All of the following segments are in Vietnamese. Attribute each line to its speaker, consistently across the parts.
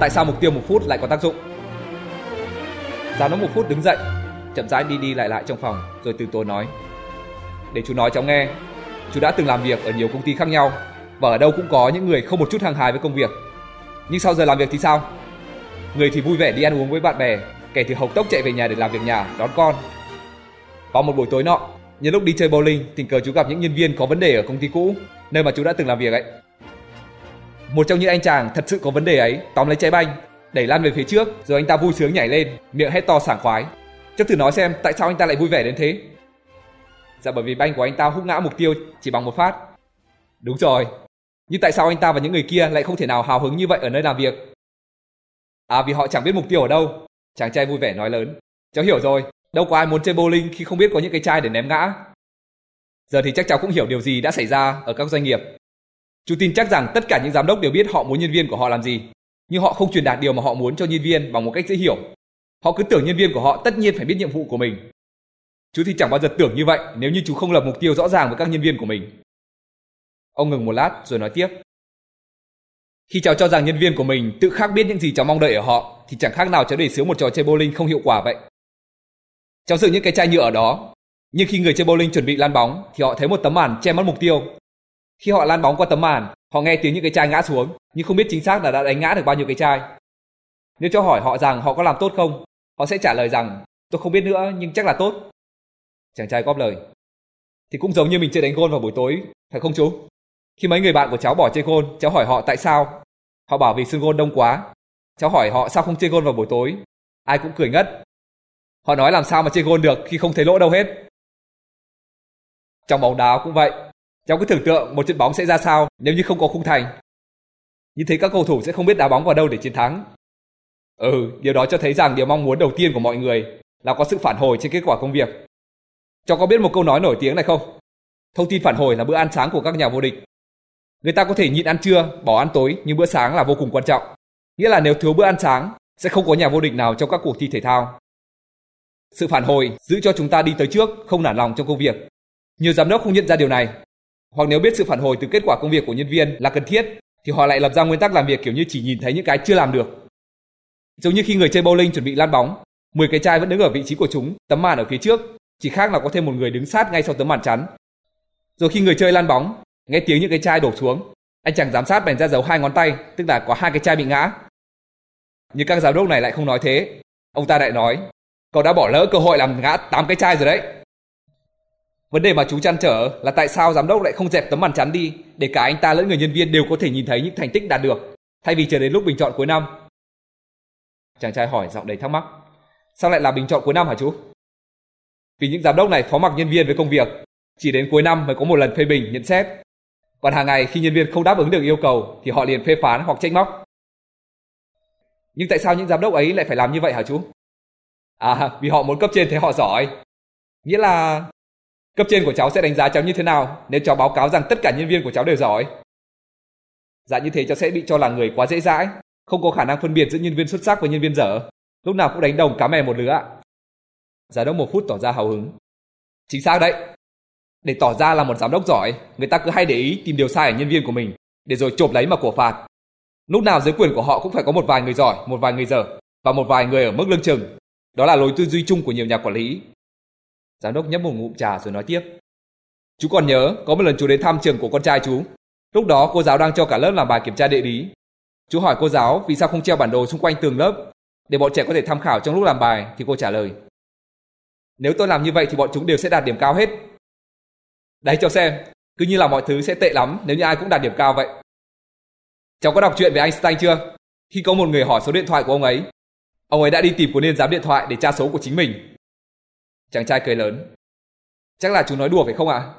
Speaker 1: tại sao mục tiêu một phút lại có tác dụng. Giám đốc một phút đứng dậy, chậm rãi đi đi lại lại trong phòng rồi từ tốn nói. Để chú nói cháu nghe, chú đã từng làm việc ở nhiều công ty khác nhau và ở đâu cũng có những người không một chút hàng hài với công việc. Nhưng sau giờ làm việc thì sao? Người thì vui vẻ đi ăn uống với bạn bè, kẻ thì hộc tốc chạy về nhà để làm việc nhà, đón con. Vào một buổi tối nọ, nhân lúc đi chơi bowling, tình cờ chú gặp những nhân viên có vấn đề ở công ty cũ, nơi mà chú đã từng làm việc ấy. Một trong những anh chàng thật sự có vấn đề ấy tóm lấy trái banh, đẩy lan về phía trước, rồi anh ta vui sướng nhảy lên, miệng hét to sảng khoái. Chắc thử nói xem tại sao anh ta lại vui vẻ đến thế? Dạ bởi vì banh của anh ta hút ngã mục tiêu chỉ bằng một phát. Đúng rồi. Nhưng tại sao anh ta và những người kia lại không thể nào hào hứng như vậy ở nơi làm việc? À vì họ chẳng biết mục tiêu ở đâu. Chàng trai vui vẻ nói lớn. Cháu hiểu rồi. Đâu có ai muốn chơi bowling khi không biết có những cái chai để ném ngã. Giờ thì chắc cháu cũng hiểu điều gì đã xảy ra ở các doanh nghiệp. Chú tin chắc rằng tất cả những giám đốc đều biết họ muốn nhân viên của họ làm gì, nhưng họ không truyền đạt điều mà họ muốn cho nhân viên bằng một cách dễ hiểu. Họ cứ tưởng nhân viên của họ tất nhiên phải biết nhiệm vụ của mình. Chú thì chẳng bao giờ tưởng như vậy nếu như chú không lập mục tiêu rõ ràng với các nhân viên của mình. Ông ngừng một lát rồi nói tiếp. Khi cháu cho rằng nhân viên của mình tự khác biết những gì cháu mong đợi ở họ thì chẳng khác nào cháu để sướng một trò chơi bowling không hiệu quả vậy. Cháu dựng những cái chai nhựa ở đó, nhưng khi người chơi bowling chuẩn bị lan bóng thì họ thấy một tấm màn che mất mục tiêu. Khi họ lan bóng qua tấm màn, họ nghe tiếng những cái chai ngã xuống, nhưng không biết chính xác là đã đánh ngã được bao nhiêu cái chai. Nếu cho hỏi họ rằng họ có làm tốt không, họ sẽ trả lời rằng tôi không biết nữa nhưng chắc là tốt. Chàng trai góp lời. Thì cũng giống như mình chơi đánh gôn vào buổi tối, phải không chú? Khi mấy người bạn của cháu bỏ chơi gôn, cháu hỏi họ tại sao. Họ bảo vì sân gôn đông quá. Cháu hỏi họ sao không chơi gôn vào buổi tối. Ai cũng cười ngất. Họ nói làm sao mà chơi gôn được khi không thấy lỗ đâu hết. Trong bóng đá cũng vậy. Cháu cứ tưởng tượng một trận bóng sẽ ra sao nếu như không có khung thành. Như thế các cầu thủ sẽ không biết đá bóng vào đâu để chiến thắng. Ừ, điều đó cho thấy rằng điều mong muốn đầu tiên của mọi người là có sự phản hồi trên kết quả công việc. Cháu có biết một câu nói nổi tiếng này không? Thông tin phản hồi là bữa ăn sáng của các nhà vô địch. Người ta có thể nhịn ăn trưa, bỏ ăn tối, nhưng bữa sáng là vô cùng quan trọng. Nghĩa là nếu thiếu bữa ăn sáng, sẽ không có nhà vô địch nào trong các cuộc thi thể thao. Sự phản hồi giữ cho chúng ta đi tới trước, không nản lòng trong công việc. Nhiều giám đốc không nhận ra điều này. Hoặc nếu biết sự phản hồi từ kết quả công việc của nhân viên là cần thiết, thì họ lại lập ra nguyên tắc làm việc kiểu như chỉ nhìn thấy những cái chưa làm được. Giống như khi người chơi bowling chuẩn bị lan bóng, 10 cái chai vẫn đứng ở vị trí của chúng, tấm màn ở phía trước, chỉ khác là có thêm một người đứng sát ngay sau tấm màn chắn. Rồi khi người chơi lan bóng, nghe tiếng những cái chai đổ xuống, anh chàng giám sát bèn ra dấu hai ngón tay, tức là có hai cái chai bị ngã. Nhưng các giám đốc này lại không nói thế. Ông ta lại nói, cậu đã bỏ lỡ cơ hội làm ngã tám cái chai rồi đấy. Vấn đề mà chú chăn trở là tại sao giám đốc lại không dẹp tấm màn chắn đi để cả anh ta lẫn người nhân viên đều có thể nhìn thấy những thành tích đạt được, thay vì chờ đến lúc bình chọn cuối năm. Chàng trai hỏi giọng đầy thắc mắc. Sao lại là bình chọn cuối năm hả chú? Vì những giám đốc này phó mặc nhân viên với công việc, chỉ đến cuối năm mới có một lần phê bình nhận xét. Còn hàng ngày khi nhân viên không đáp ứng được yêu cầu thì họ liền phê phán hoặc trách móc. Nhưng tại sao những giám đốc ấy lại phải làm như vậy hả chú? À, vì họ muốn cấp trên thấy họ giỏi. Nghĩa là cấp trên của cháu sẽ đánh giá cháu như thế nào nếu cháu báo cáo rằng tất cả nhân viên của cháu đều giỏi. Dạ như thế cháu sẽ bị cho là người quá dễ dãi, không có khả năng phân biệt giữa nhân viên xuất sắc và nhân viên dở. Lúc nào cũng đánh đồng cá mè một lứa ạ. Giám đốc một phút tỏ ra hào hứng. Chính xác đấy. Để tỏ ra là một giám đốc giỏi, người ta cứ hay để ý tìm điều sai ở nhân viên của mình, để rồi chộp lấy mà cổ phạt. Lúc nào dưới quyền của họ cũng phải có một vài người giỏi, một vài người dở, và một vài người ở mức lương chừng. Đó là lối tư duy chung của nhiều nhà quản lý. Giám đốc nhấp một ngụm trà rồi nói tiếp. Chú còn nhớ, có một lần chú đến thăm trường của con trai chú. Lúc đó cô giáo đang cho cả lớp làm bài kiểm tra địa lý. Chú hỏi cô giáo vì sao không treo bản đồ xung quanh tường lớp để bọn trẻ có thể tham khảo trong lúc làm bài thì cô trả lời. Nếu tôi làm như vậy thì bọn chúng đều sẽ đạt điểm cao hết. Đấy cho xem, cứ như là mọi thứ sẽ tệ lắm nếu như ai cũng đạt điểm cao vậy. Cháu có đọc chuyện về Einstein chưa? Khi có một người hỏi số điện thoại của ông ấy, ông ấy đã đi tìm cuốn niên giám điện thoại để tra số của chính mình. Chàng trai cười lớn. Chắc là chú nói đùa phải không ạ? À?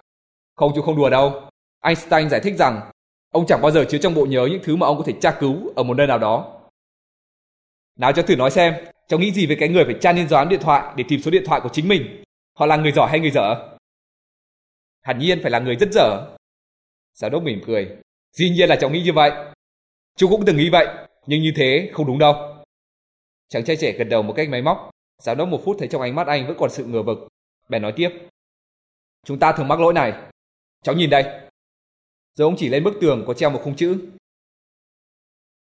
Speaker 1: Không chú không đùa đâu. Einstein giải thích rằng ông chẳng bao giờ chứa trong bộ nhớ những thứ mà ông có thể tra cứu ở một nơi nào đó. Nào cho thử nói xem, cháu nghĩ gì về cái người phải tra lên doán điện thoại để tìm số điện thoại của chính mình? Họ là người giỏi hay người dở? Hẳn nhiên phải là người rất dở. Giám đốc mỉm cười. Dĩ nhiên là cháu nghĩ như vậy. Chú cũng từng nghĩ vậy, nhưng như thế không đúng đâu. Chàng trai trẻ gật đầu một cách máy móc. Giám đốc một phút thấy trong ánh mắt anh vẫn còn sự ngờ vực. Bèn nói tiếp. Chúng ta thường mắc lỗi này. Cháu nhìn đây. Rồi ông chỉ lên bức tường có treo một khung chữ.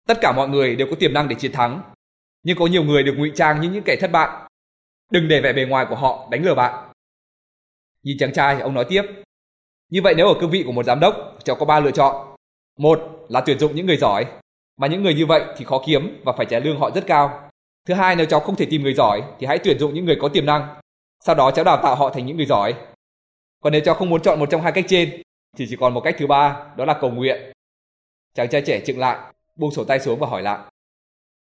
Speaker 1: Tất cả mọi người đều có tiềm năng để chiến thắng, nhưng có nhiều người được ngụy trang như những kẻ thất bại. Đừng để vẻ bề ngoài của họ đánh lừa bạn. Nhìn chàng trai, ông nói tiếp. Như vậy nếu ở cương vị của một giám đốc, cháu có ba lựa chọn. Một là tuyển dụng những người giỏi, mà những người như vậy thì khó kiếm và phải trả lương họ rất cao. Thứ hai nếu cháu không thể tìm người giỏi thì hãy tuyển dụng những người có tiềm năng. Sau đó cháu đào tạo họ thành những người giỏi. Còn nếu cháu không muốn chọn một trong hai cách trên thì chỉ còn một cách thứ ba, đó là cầu nguyện. Chàng trai trẻ chững lại, buông sổ tay xuống và hỏi lại.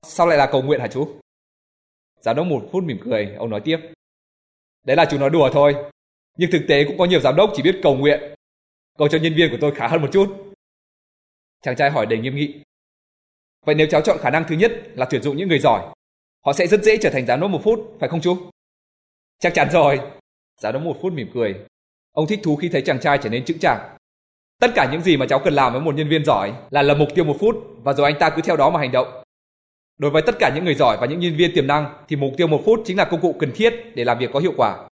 Speaker 1: Sao lại là cầu nguyện hả chú? Giám đốc một phút mỉm cười, ông nói tiếp. Đấy là chú nói đùa thôi. Nhưng thực tế cũng có nhiều giám đốc chỉ biết cầu nguyện. Cầu cho nhân viên của tôi khá hơn một chút. Chàng trai hỏi đầy nghiêm nghị. Vậy nếu cháu chọn khả năng thứ nhất là tuyển dụng những người giỏi, họ sẽ rất dễ trở thành giám đốc một phút, phải không chú? Chắc chắn rồi. Giám đốc một phút mỉm cười. Ông thích thú khi thấy chàng trai trở nên chững chạc. Tất cả những gì mà cháu cần làm với một nhân viên giỏi là lập mục tiêu một phút và rồi anh ta cứ theo đó mà hành động. Đối với tất cả những người giỏi và những nhân viên tiềm năng thì mục tiêu một phút chính là công cụ cần thiết để làm việc có hiệu quả.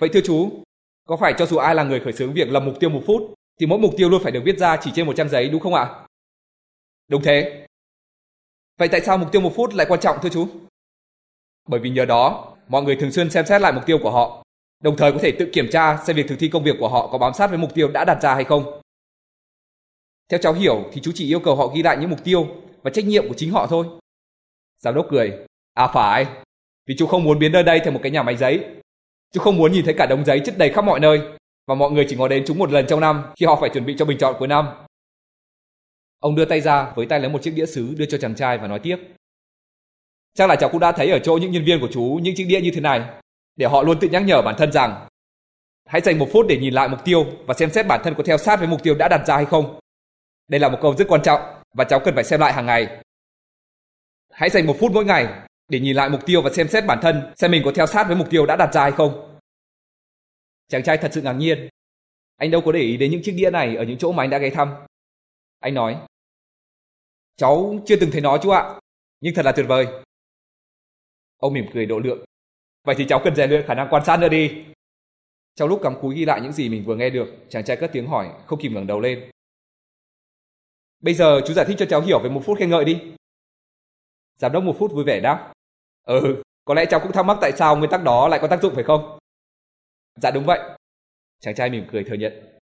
Speaker 1: Vậy thưa chú, có phải cho dù ai là người khởi xướng việc lập mục tiêu một phút thì mỗi mục tiêu luôn phải được viết ra chỉ trên một trang giấy đúng không ạ? Đúng thế. Vậy tại sao mục tiêu một phút lại quan trọng thưa chú? Bởi vì nhờ đó, mọi người thường xuyên xem xét lại mục tiêu của họ, đồng thời có thể tự kiểm tra xem việc thực thi công việc của họ có bám sát với mục tiêu đã đặt ra hay không. Theo cháu hiểu thì chú chỉ yêu cầu họ ghi lại những mục tiêu và trách nhiệm của chính họ thôi. Giám đốc cười. À phải, vì chú không muốn biến nơi đây thành một cái nhà máy giấy. Chú không muốn nhìn thấy cả đống giấy chất đầy khắp mọi nơi và mọi người chỉ ngó đến chúng một lần trong năm khi họ phải chuẩn bị cho bình chọn cuối năm. Ông đưa tay ra với tay lấy một chiếc đĩa sứ đưa cho chàng trai và nói tiếp. Chắc là cháu cũng đã thấy ở chỗ những nhân viên của chú những chiếc đĩa như thế này, để họ luôn tự nhắc nhở bản thân rằng hãy dành một phút để nhìn lại mục tiêu và xem xét bản thân có theo sát với mục tiêu đã đặt ra hay không. Đây là một câu rất quan trọng và cháu cần phải xem lại hàng ngày. Hãy dành một phút mỗi ngày để nhìn lại mục tiêu và xem xét bản thân xem mình có theo sát với mục tiêu đã đặt ra hay không. Chàng trai thật sự ngạc nhiên. Anh đâu có để ý đến những chiếc đĩa này ở những chỗ mà anh đã ghé thăm. Anh nói, cháu chưa từng thấy nó chú ạ, nhưng thật là tuyệt vời. Ông mỉm cười độ lượng. Vậy thì cháu cần rèn luyện khả năng quan sát nữa đi. Trong lúc cắm cúi ghi lại những gì mình vừa nghe được, chàng trai cất tiếng hỏi, không kìm ngẩng đầu lên. Bây giờ chú giải thích cho cháu hiểu về một phút khen ngợi đi. Giám đốc một phút vui vẻ đáp. Ừ, có lẽ cháu cũng thắc mắc tại sao nguyên tắc đó lại có tác dụng phải không? Dạ đúng vậy. Chàng trai mỉm cười thừa nhận.